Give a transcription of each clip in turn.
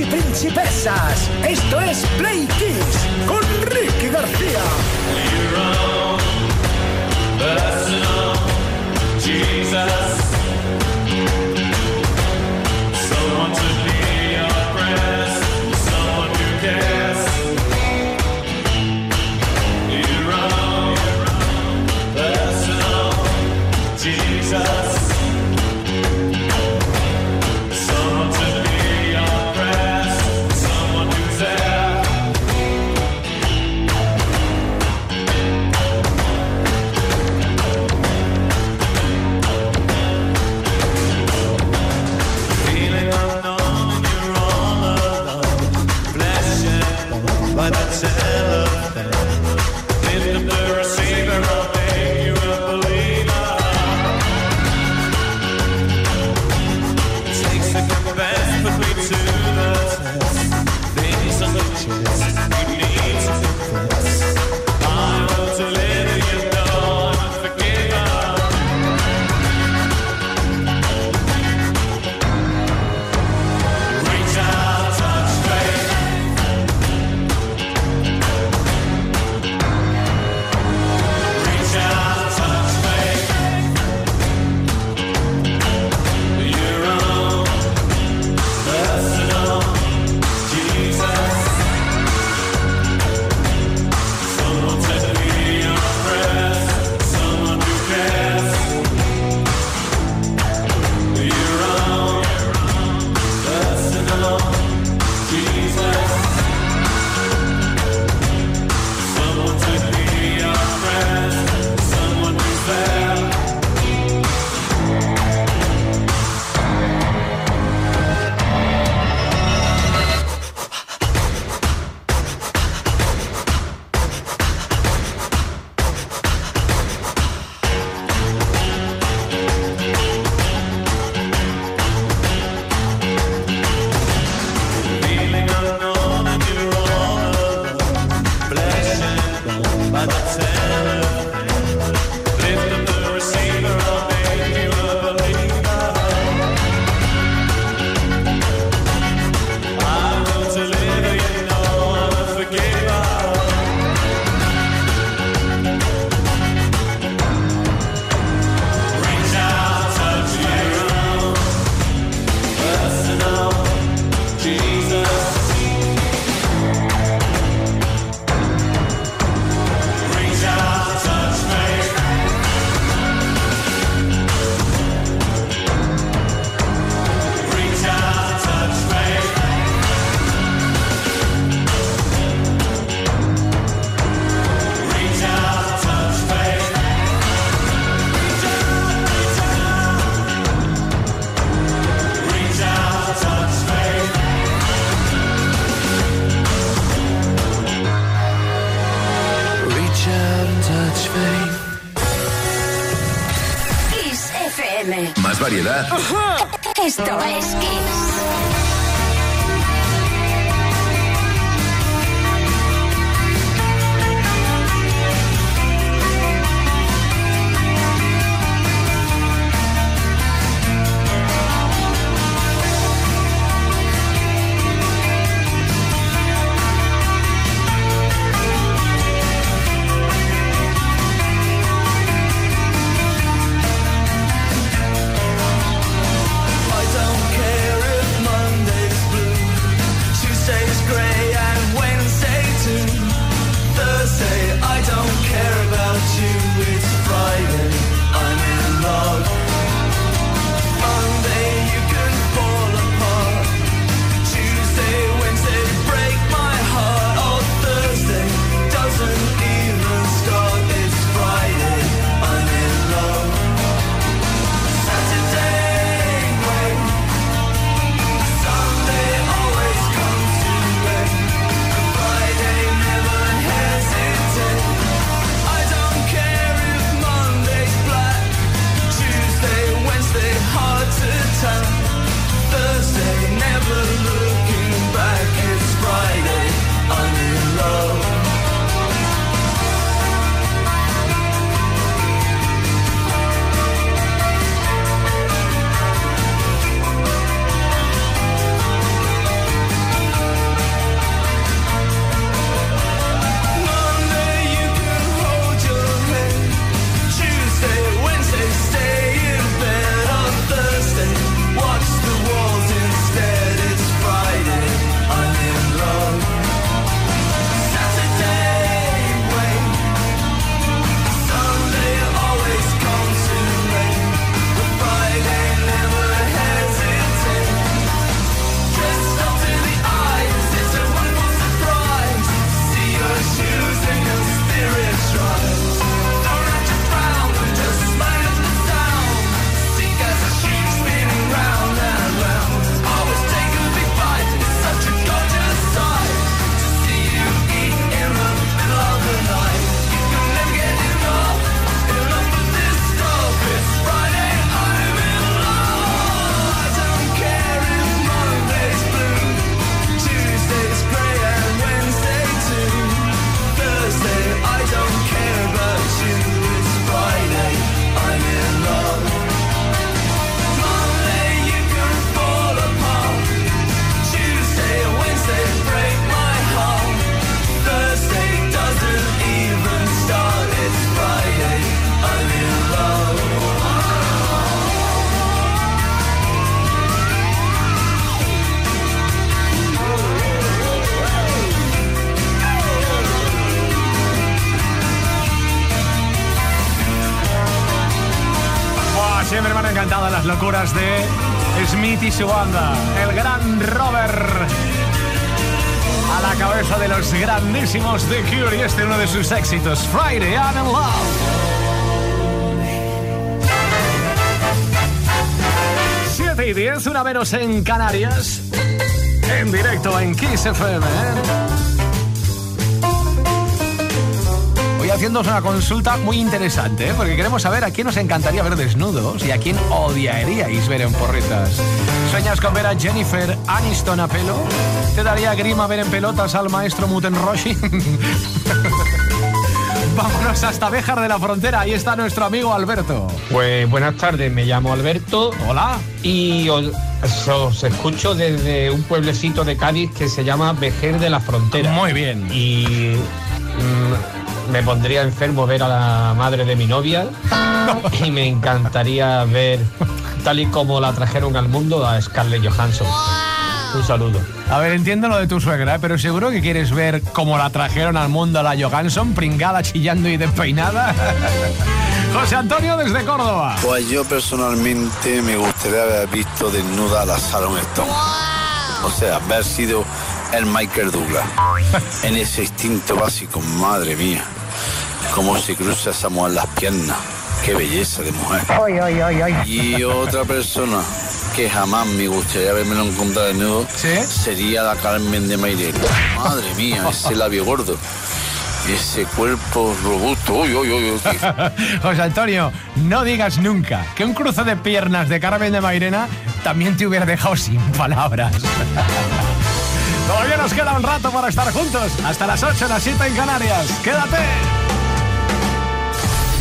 y principesas. Esto es Play Kids con Ricky García. Sus éxitos, Friday I'm in Love. 7 y 10, una menos en Canarias. En directo en Kiss FM. Voy haciéndoos una consulta muy interesante, ¿eh? porque queremos saber a quién os encantaría ver desnudos y a quién odiaríais ver en porretas. ¿Sueñas con ver a Jennifer Aniston a pelo? ¿Te daría grima ver en pelotas al maestro Muten Roshi? Vámonos hasta Béjar de la Frontera. Ahí está nuestro amigo Alberto. Pues buenas tardes, me llamo Alberto Hola. y os, os escucho desde un pueblecito de Cádiz que se llama Vejer de la Frontera. Muy bien. Y mm, me pondría enfermo ver a la madre de mi novia y me encantaría ver, tal y como la trajeron al mundo, a Scarlett Johansson. Un saludo. A ver, entiendo lo de tu suegra, ¿eh? pero seguro que quieres ver cómo la trajeron al mundo a la Johansson, pringada, chillando y despeinada. José Antonio desde Córdoba. Pues yo personalmente me gustaría haber visto desnuda a la Sharon Stone. O sea, haber sido el Michael Douglas. En ese instinto básico, madre mía. Cómo se cruza esa mujer las piernas. Qué belleza de mujer. Y otra persona que jamás me gustaría haberme encontrado desnudo ¿Sí? sería la Carmen de Mairena. Madre mía, ese labio gordo. Ese cuerpo robusto. Uy, uy, uy, uy. José Antonio, no digas nunca que un cruce de piernas de Carmen de Mairena también te hubiera dejado sin palabras. Todavía nos queda un rato para estar juntos. Hasta las 8, las 7 en Canarias. ¡Quédate!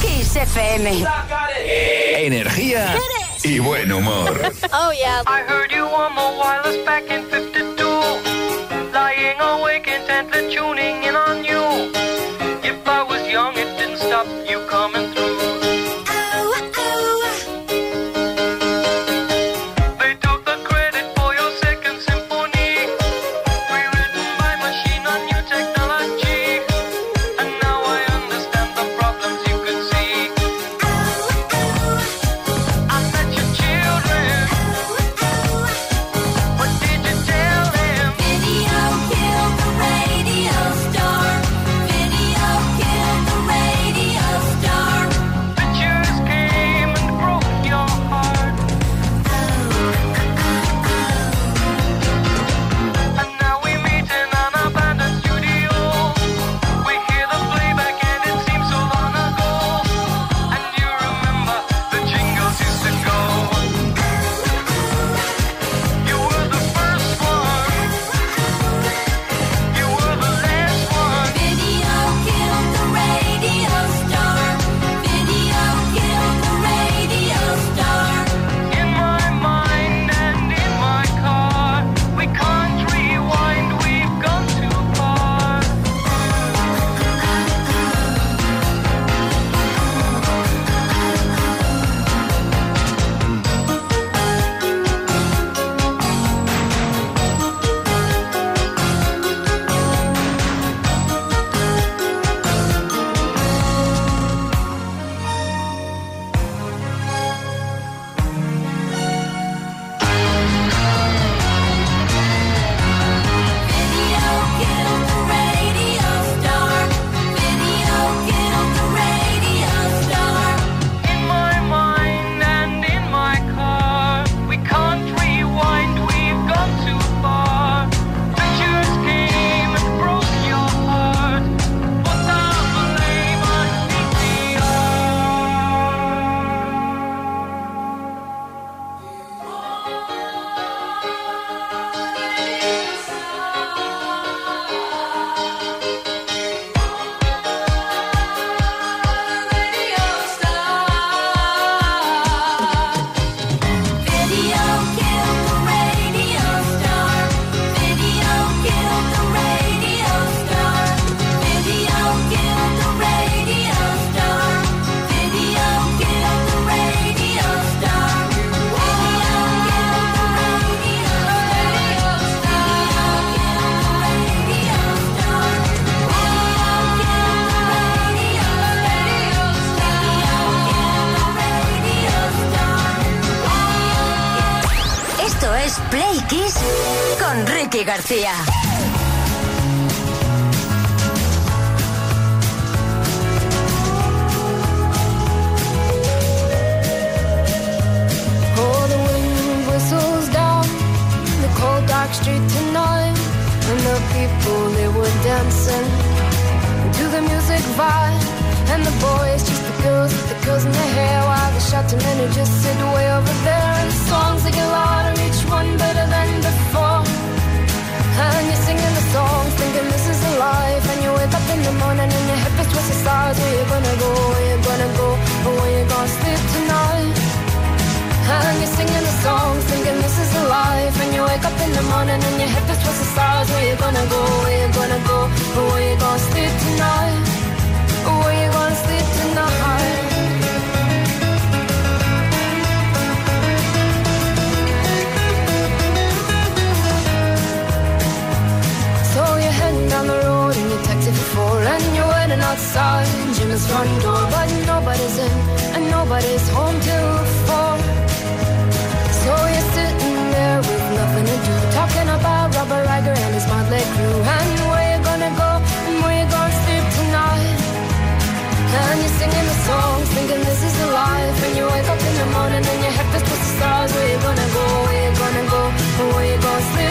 Kiss FM. Energía y buen humor. Oh, yeah. I heard you on the wireless back in 52. Lying awake intently tuning in on you. García. Oh, the wind whistles down the cold dark street tonight, and the people they were dancing to the music vibe, and the boys just the girls with the girls in their hair, while the shouting men who just sit way over there. And the songs they get louder, each one better the morning and your head feels towards the stars. Where you gonna go? Where you gonna go? Or where you gonna sleep tonight? And you're singing the songs, thinking this is a life. And you wake up in the morning and your feels towards the stars. Where you gonna go? Where you gonna go? Or where you gonna sleep tonight? Or where you gonna sleep tonight? Outside Jim's front door But nobody's in and nobody's home till four So you're sitting there with nothing to do Talking about Robert Riger and his motley crew. And where you gonna go and where you gonna sleep tonight? And you're singing the songs Thinking this is the life. And you wake up in the morning and your head feels the stars Where you gonna go, where you gonna go And where you gonna sleep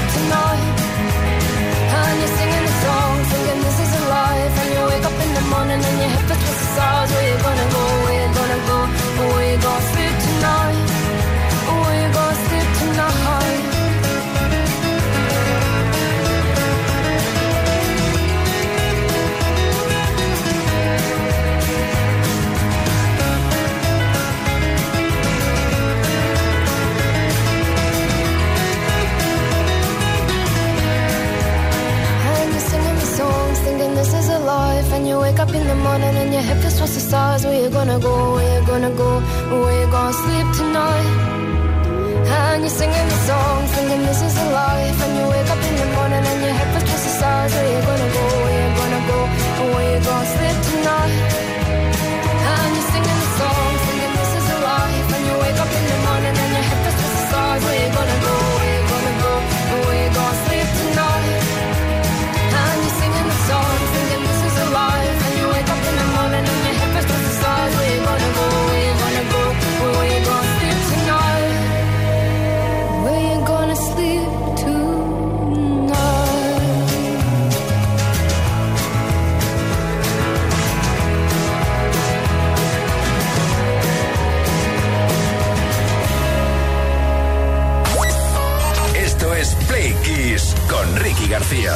Ricky García.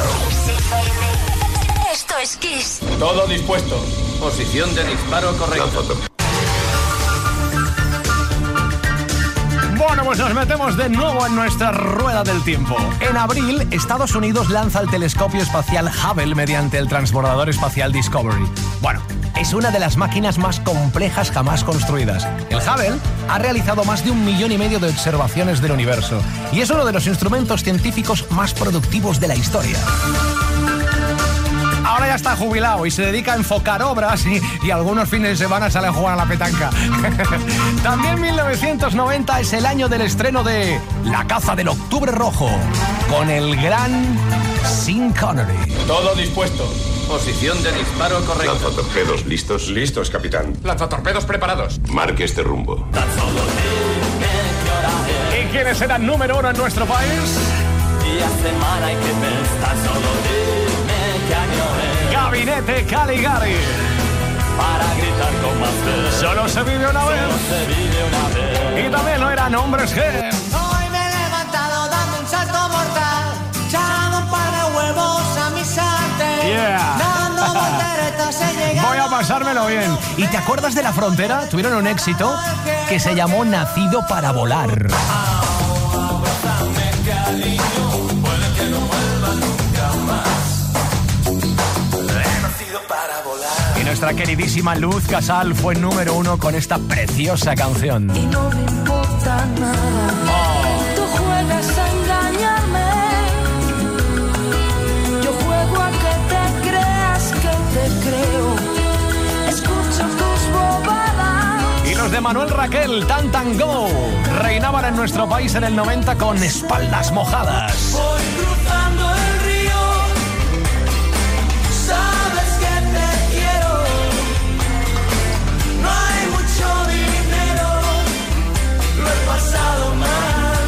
Esto es Kiss. Todo dispuesto. Posición de disparo correcta. Bueno, pues nos metemos de nuevo en nuestra rueda del tiempo. En abril, Estados Unidos lanza el telescopio espacial Hubble mediante el transbordador espacial Discovery. Bueno, es una de las máquinas más complejas jamás construidas. El Hubble ha realizado más de un millón y medio de observaciones del universo y es uno de los instrumentos científicos más productivos de la historia. Ahora ya está jubilado y se dedica a enfocar obras y, algunos fines de semana sale a jugar a la petanca. También 1990 es el año del estreno de La caza del octubre rojo con el gran Sean Connery. Todo dispuesto. Posición de disparo correcta. Lanzatorpedos listos. Listos, capitán. Lanzatorpedos preparados. Marque este rumbo. ¿Y quiénes eran número uno en nuestro país? Gabinete Caligari. Para gritar con más fe. Solo se vive una vez. Se vive una vez. Y también no eran hombres G. Voy a pasármelo bien. ¿Y te acuerdas de la frontera? Tuvieron un éxito que se llamó Nacido para volar. Y nuestra queridísima Luz Casal fue número uno con esta preciosa canción. Y no me importa nada. Manuel Raquel, Tan Tan Go. Reinaban en nuestro país en el 90 con espaldas mojadas.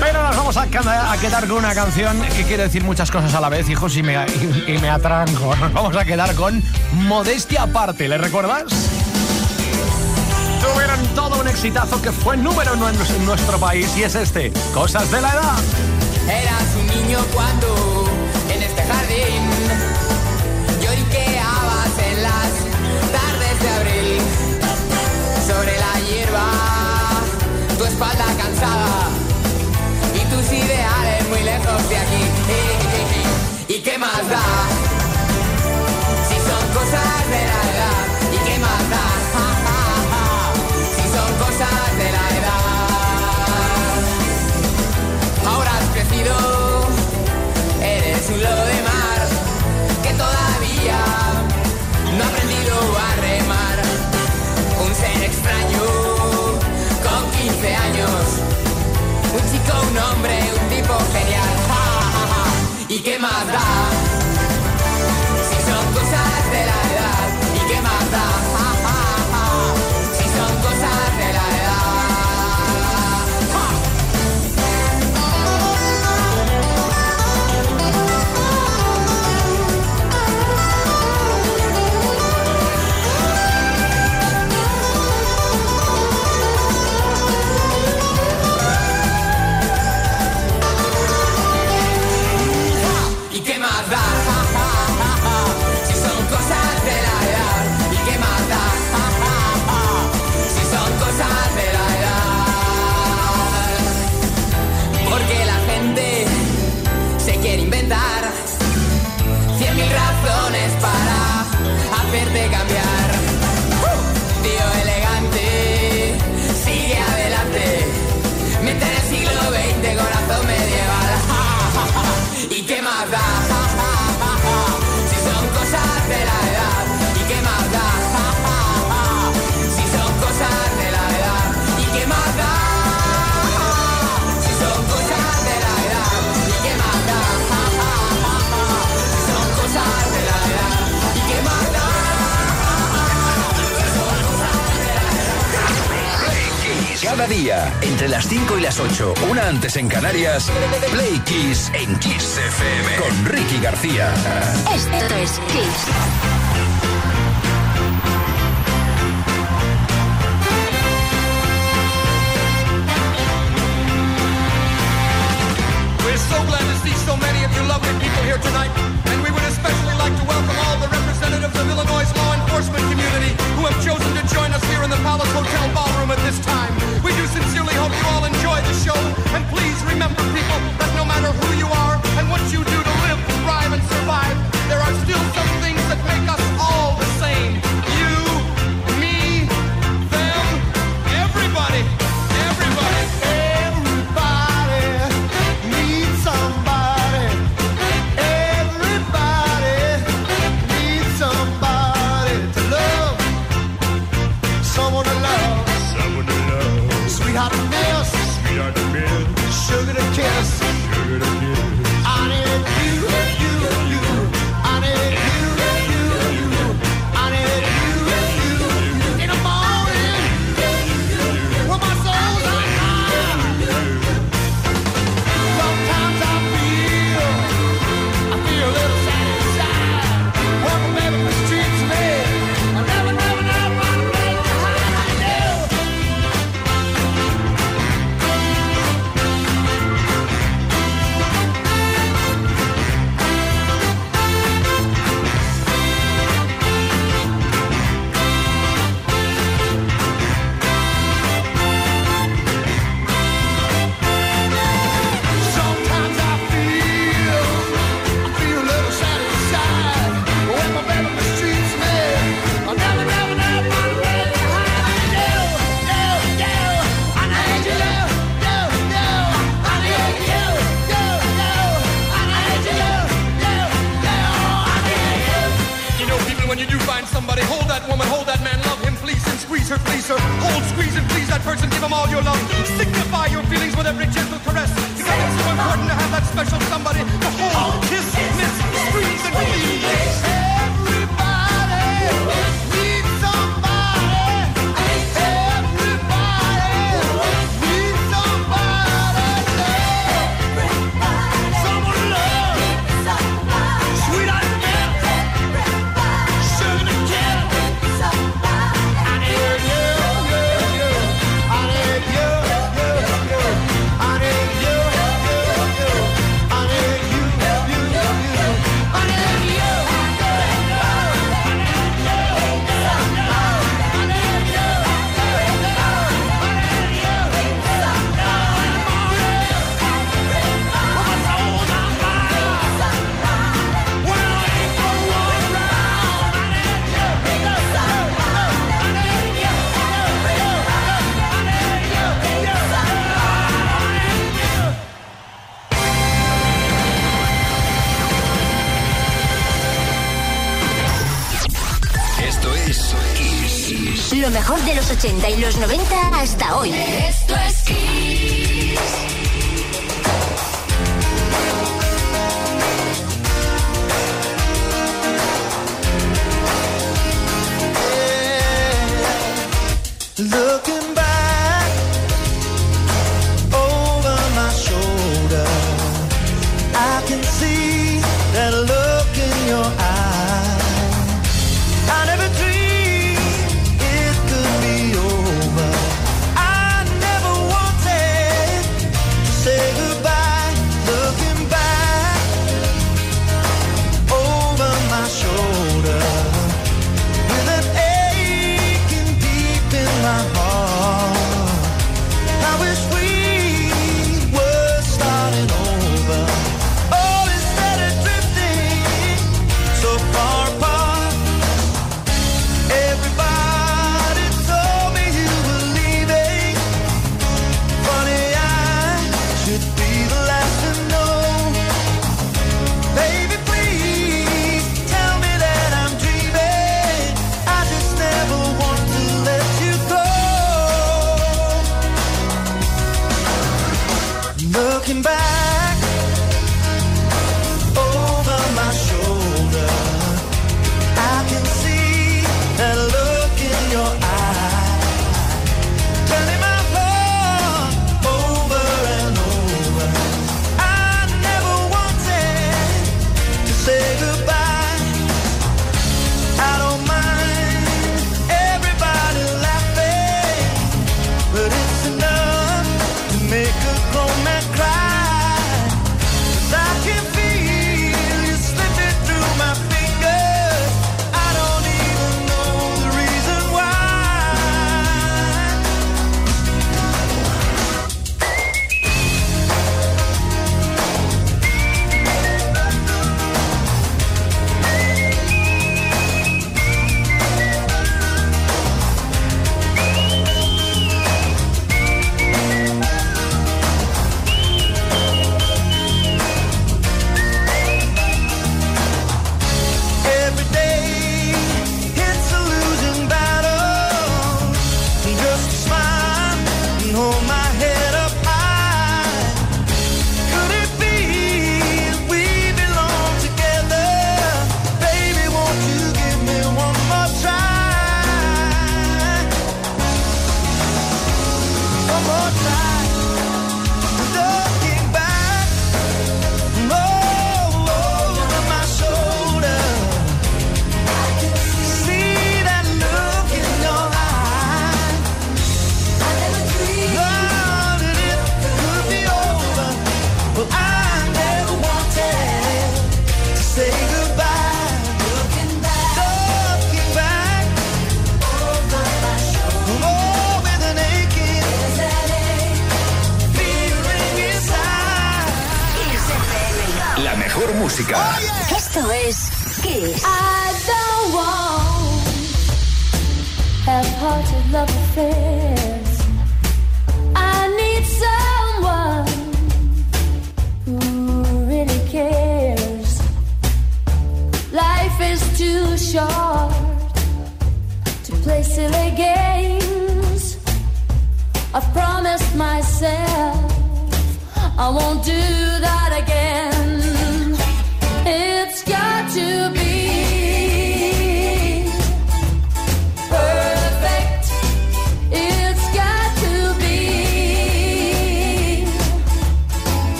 Pero nos vamos a, quedar con una canción que quiere decir muchas cosas a la vez, hijos, y me, y, y me atranco. Nos vamos a quedar con Modestia Aparte, ¿le recuerdas? tuvieron todo un exitazo que fue número uno en nuestro país y es este, Cosas de la Edad. Eras un niño cuando en este jardín lloriqueabas en las tardes de abril sobre la hierba, tu espalda cansada y tus ideales muy lejos de aquí. ¿Y qué más da? Si son cosas de la edad. de la edad. Ahora has crecido. de cambiar. Cada día, entre las 5 y las 8, una antes en Canarias, Play Kiss en Kiss FM con Ricky García. Esto es Kiss.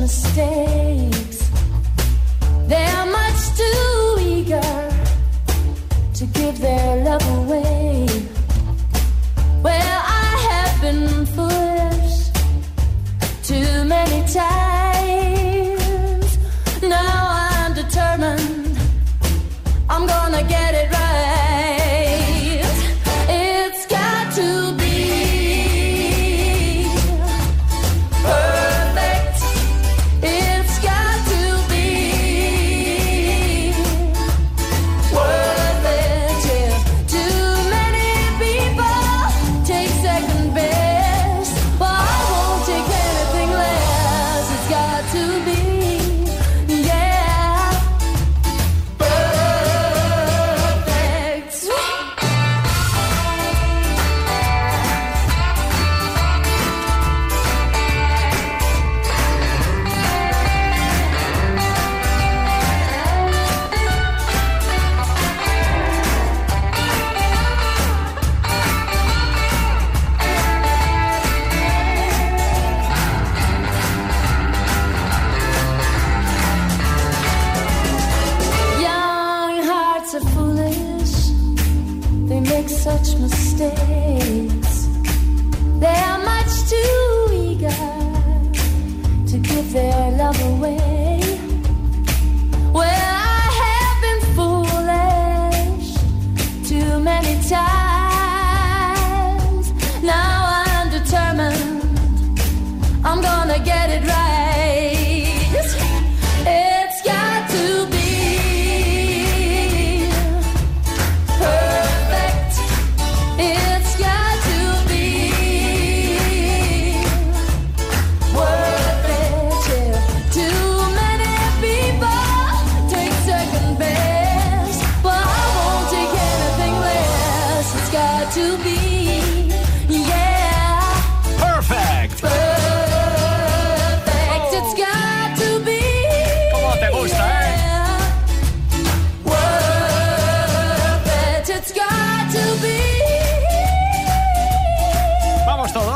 mistake.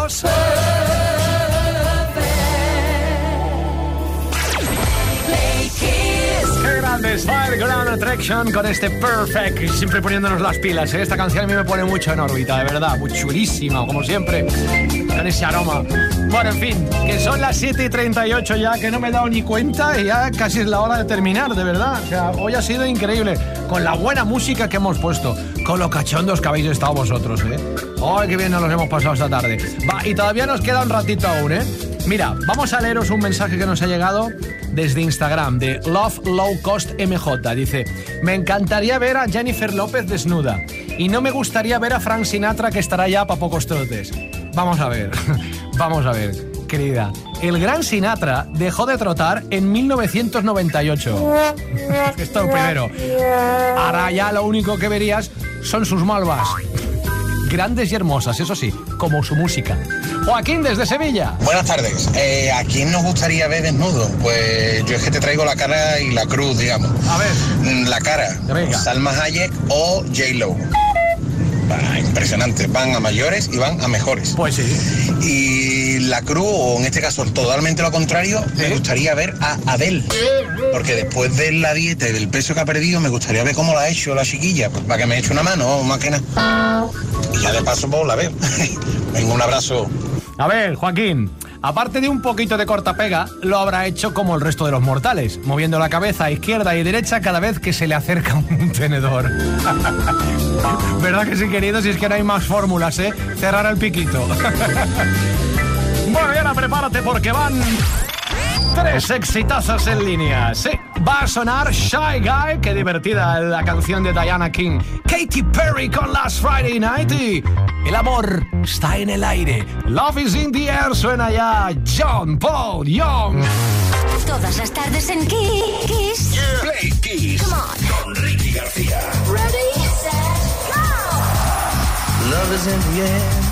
Todos. Qué grandes, Attraction con este Perfect, siempre poniéndonos las pilas. ¿eh? Esta canción a mí me pone mucho en órbita, de verdad, muy chulísima, como siempre, con ese aroma. Bueno, en fin, que son las 7 y 38 ya, que no me he dado ni cuenta y ya casi es la hora de terminar, de verdad. O sea, hoy ha sido increíble, con la buena música que hemos puesto, con lo cachondos que habéis estado vosotros, ¿eh? ¡Ay, qué bien nos los hemos pasado esta tarde! Va, y todavía nos queda un ratito aún, ¿eh? Mira, vamos a leeros un mensaje que nos ha llegado desde Instagram de Love Low Cost MJ. Dice, me encantaría ver a Jennifer López desnuda y no me gustaría ver a Frank Sinatra que estará ya para pocos trotes. Vamos a ver, vamos a ver, querida. El gran Sinatra dejó de trotar en 1998. Esto es primero. Ahora ya lo único que verías son sus malvas. Grandes y hermosas, eso sí, como su música. Joaquín desde Sevilla. Buenas tardes. Eh, ¿A quién nos gustaría ver desnudo? Pues yo es que te traigo la cara y la cruz, digamos. A ver. La cara. Salma Hayek o J-Lo. Impresionante. Van a mayores y van a mejores. Pues sí. Y la cruz, o en este caso totalmente lo contrario, me gustaría ver a Adele. Porque después de la dieta y del peso que ha perdido, me gustaría ver cómo la ha hecho la chiquilla. Pues para que me eche una mano, más que nada. Y ya de paso, pues la veo. Venga, un abrazo. A ver, Joaquín, aparte de un poquito de cortapega, lo habrá hecho como el resto de los mortales, moviendo la cabeza a izquierda y derecha cada vez que se le acerca un tenedor. ¿Verdad que sí, querido? Si es que no hay más fórmulas, ¿eh? Cerrar el piquito. Bueno, y ahora prepárate porque van Tres exitazos en línea. Sí, va a sonar Shy Guy. Qué divertida la canción de Diana King. Katy Perry con Last Friday Night. Y el amor está en el aire. Love is in the air. Suena ya John Paul Young. Todas las tardes en Kiss. Play Kiss. Come on. Con Ricky García. Ready, set, go. Love is in the air.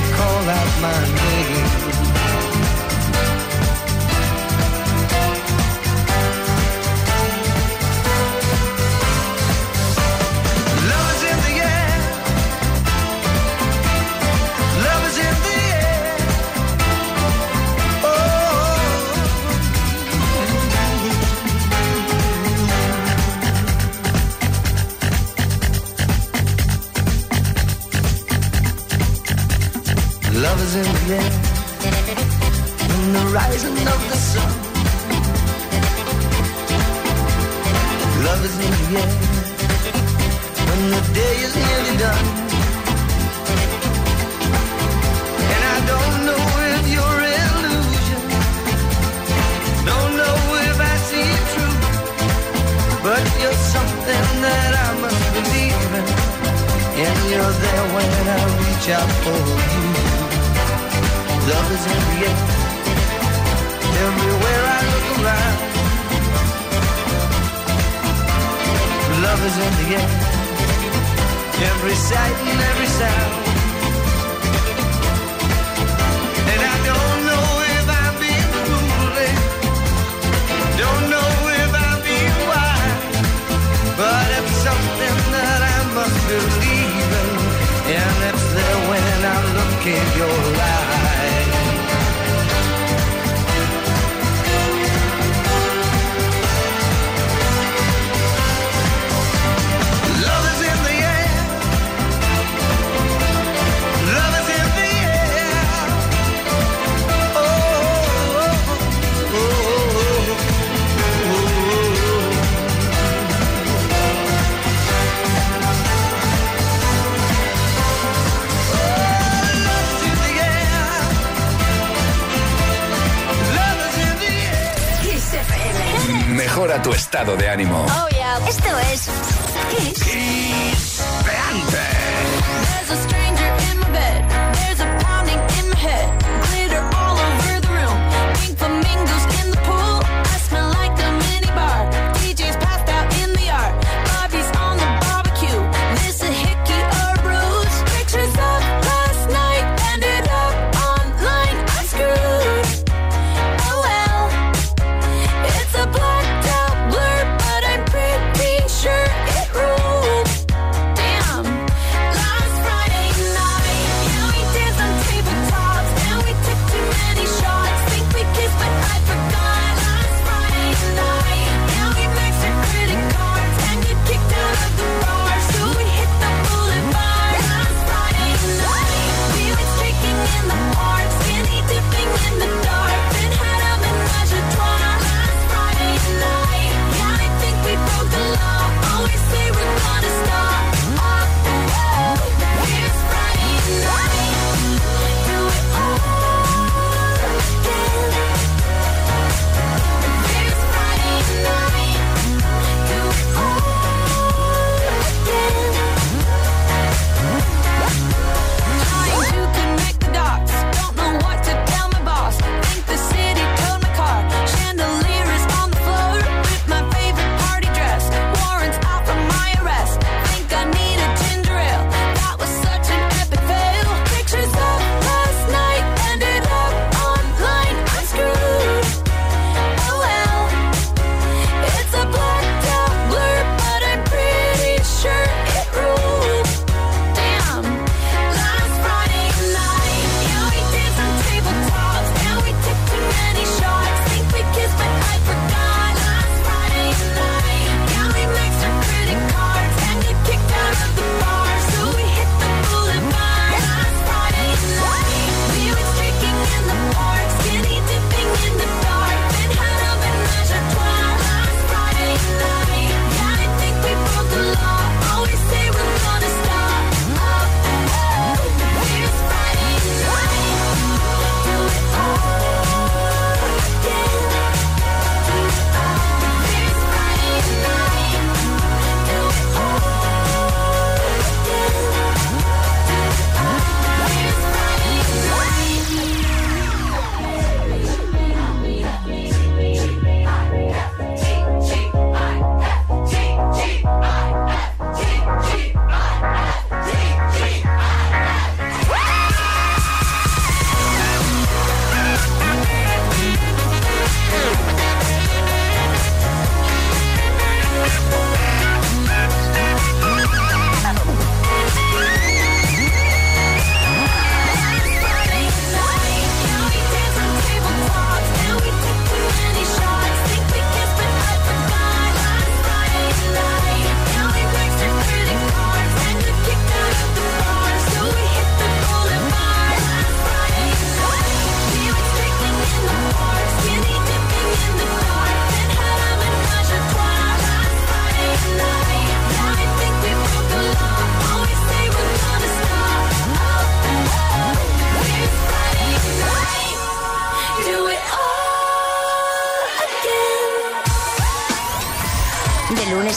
my name.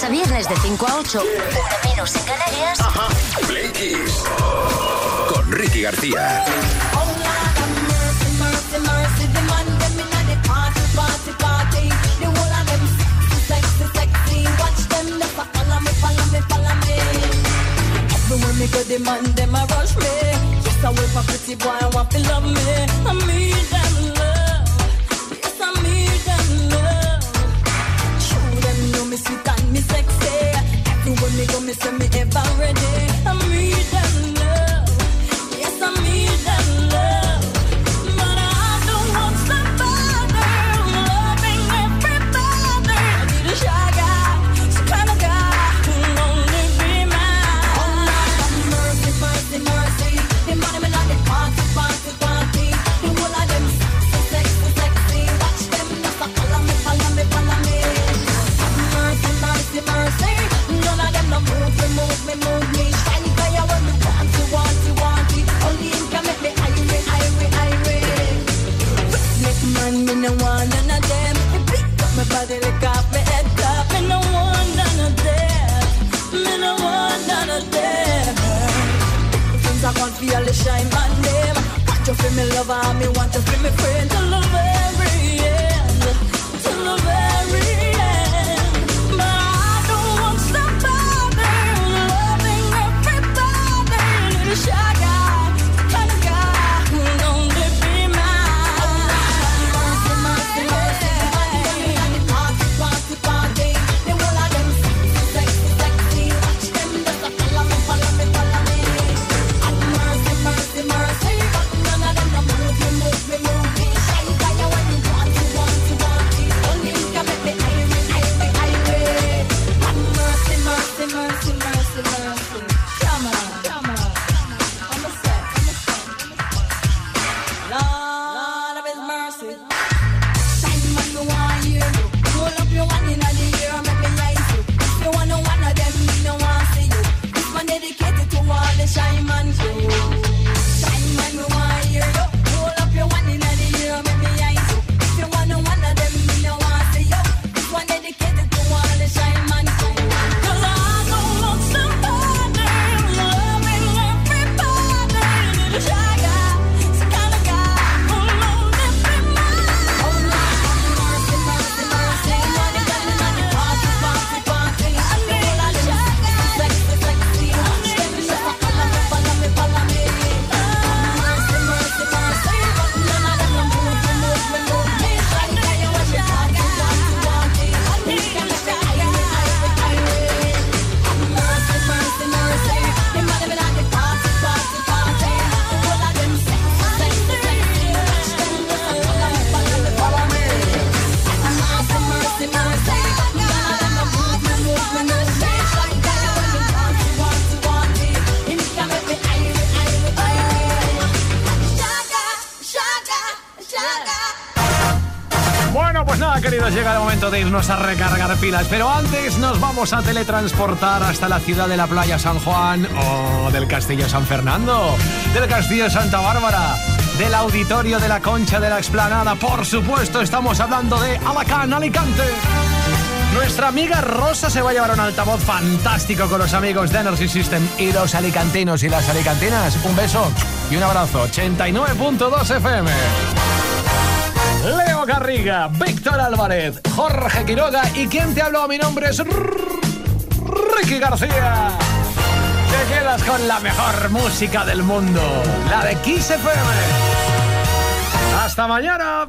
viernes de 5 a 8, una menos en Canarias. Ajá. Con Ricky García. The man them a rush me. Me. When me go, me say me ever ready. I'm feel the shine my name. Want you feel me lover, me want you feel me friend, a little bit. ponernos a recargar pilas. Pero antes nos vamos a teletransportar hasta la ciudad de la playa San Juan o del castillo San Fernando, del castillo Santa Bárbara, del auditorio de la Concha de la Explanada. Por supuesto, estamos hablando de Alacán, Alicante. Nuestra amiga Rosa se va a llevar un altavoz fantástico con los amigos de Energy System y los alicantinos y las alicantinas. Un beso y un abrazo. 89.2 FM. Leo Garriga, Víctor Álvarez, Jorge Quiroga y quien te habló, mi nombre es Ricky García. Te quedas con la mejor música del mundo, la de Kiss FM. Hasta mañana.